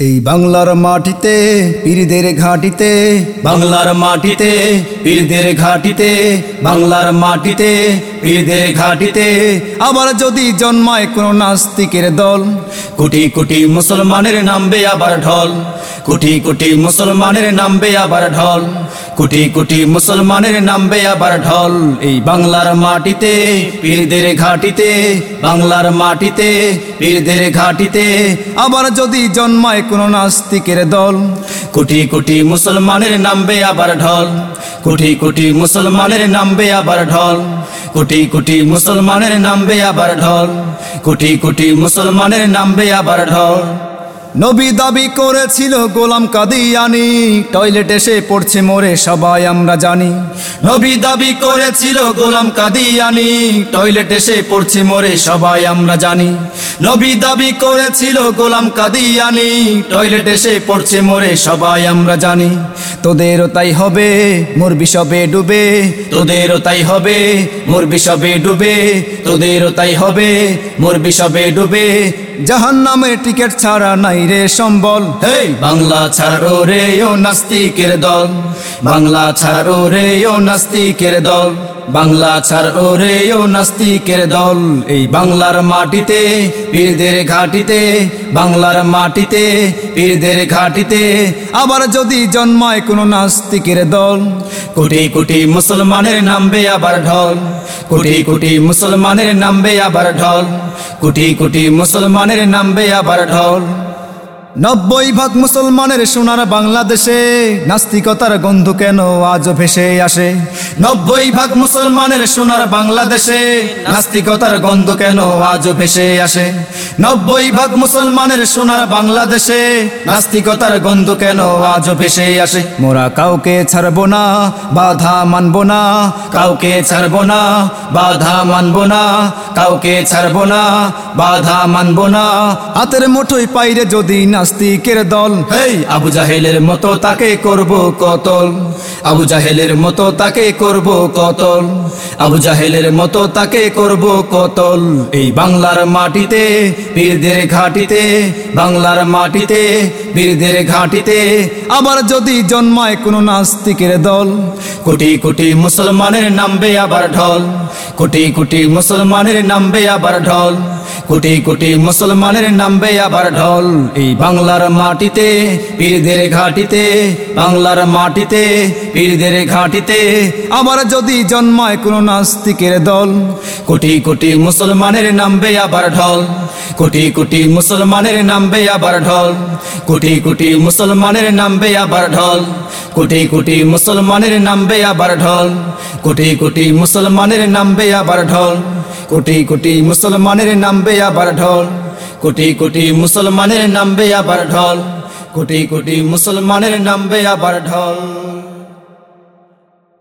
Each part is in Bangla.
এই বাংলার মাটিতে, পীরদের ঘাটিতে, বাংলার মাটিতে, পীরদের ঘাটিতে, বাংলার মাটিতে, পীরদের ঘাটিতে। আবার যদি জন্মায় কোন নাস্তিকের দল, কোটি কোটি মুসলমানের নামবে আবার ঢল। কোটি কোটি মুসলমানের নামবে আবার ঢল। কোটি কোটি মুসলমানের নামবে আবার ঢল। এই বাংলার মাটিতে, পীরদের ঘাটিতে, বাংলার মাটিতে, পীরদের ঘাটিতে। আবার যদি জন্মায় কোন নাস্তিকের দল। কোটি কোটি মুসলমানের নামবে আবার ঢল। কোটি কোটি মুসলমানের নামবে আবার ঢল। কোটি কোটি মুসলমানের নামবে আবার ঢল। কোটি কোটি মুসলমানের নামবে আবার ঢল। নবী দাবি করেছিল গোলাম কাদিয়ানি। টয়লেট এসে পড়ছে মোরে, সবাই আমরা জানি। নবী দাবি করেছিল গোলাম কাদিয়ানি। টয়লেট এসে পড়ছে মোরে, সবাই আমরা জানি। নবী দাবি করেছিল গোলাম কাদিয়ানি। টয়লেট এসে পড়ছে মোরে, সবাই আমরা জানি। তোদেরও তাই হবে মোর বিষবে ডুবে। তোদেরও তাই হবে মোর বিষবে ডুবে। তোদেরও তাই হবে মোর বিষবে ডুবে। জাহান নামের টিকিট ছাড়া নাই রে সম্বল। হেই, বাংলা ছাড়ো রে, ও নাস্তিকের দল। বাংলা ছাড়ো রে, ও নাস্তিকের দল। বাংলা ছাড়ো রে, ও নাস্তিকের দল। এই বাংলার মাটিতে, পীরদের ঘাটিতে, বাংলার মাটিতে, পীরদের ঘাটিতে আবার যদি জন্মায় কোন নাস্তিকের দল। কোটি কোটি মুসলমানের নামবে আবার ঢল। কোটি কোটি মুসলমানের নামবে আবার ঢল। কোটি কোটি মুসলমানের নামবে আবার ঢল। নব্বই ভাগ মুসলমানের সোনার বাংলাদেশে নাস্তিকতার গন্ধ কেন আজ ভেসে আসে? নব্বই ভাগ মুসলমানের সোনার বাংলাদেশে নাস্তিকতার গন্ধ কেন আজ ভেসে আসে? নব্বই ভাগ মুসলমানের সোনার বাংলাদেশে নাস্তিকতার গন্ধ কেন আজ ভেসে আসে? মোরা কাউকে ছাড়বো না, বাধা মানবো না, কাউকে ছাড়বো না, বাধা মানবো না কাউকে ছাড়ব না বাধা মানব না। হাতের মুঠোই পাইরে যদি নাস্তিকের দল হেই আবু জাহেলের মতো তাকে করব কতল। আবু জাহেলের মতো তাকে করব কতল। আবু জাহেলের মতো তাকে করব কতল। এই বাংলার মাটিতে পীরদের ঘাটিতে বাংলার মাটিতে, বীরদের ঘাটিতে, আবার যদি জন্মায় কোনো নাস্তিকের দল, কোটি কোটি মুসলমানের নামবে আবার ঢল, কোটি কোটি মুসলমানের নামবে আবার ঢল। কোটি কোটি মুসলমানের নামবে আবার ঢল। এই বাংলার মাটিতে, পীরদের ঘাটিতে, বাংলার মাটিতে, পীরদের ঘাটিতে আবার যদি জন্মায় কোন নাস্তিকের দল, কোটি কোটি মুসলমানের নামবে আবার ঢল। কোটি কোটি মুসলমানের নামবে আবার ঢল। কোটি কোটি মুসলমানের নামবে আবার ঢল। কোটি কোটি মুসলমানের নামবে আবার ঢল। কোটি কোটি মুসলমানের নামবে আবার ঢল। কোটি কোটি মুসলমানের নামবে আবার ঢল। কোটি কোটি মুসলমানের নামবে আবার ঢল। কোটি কোটি মুসলমানের নামবে আবার ঢল।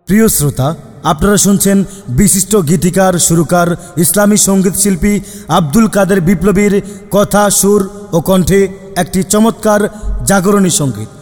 প্রিয় শ্রোতা, আপনারা শুনছেন বিশিষ্ট গীতিকার, সুরকার, ইসলামী সংগীত শিল্পী আব্দুল কাদের বিপ্লবীর কথা, সুর ও কণ্ঠে একটি চমৎকার জাগরণী সংগীত।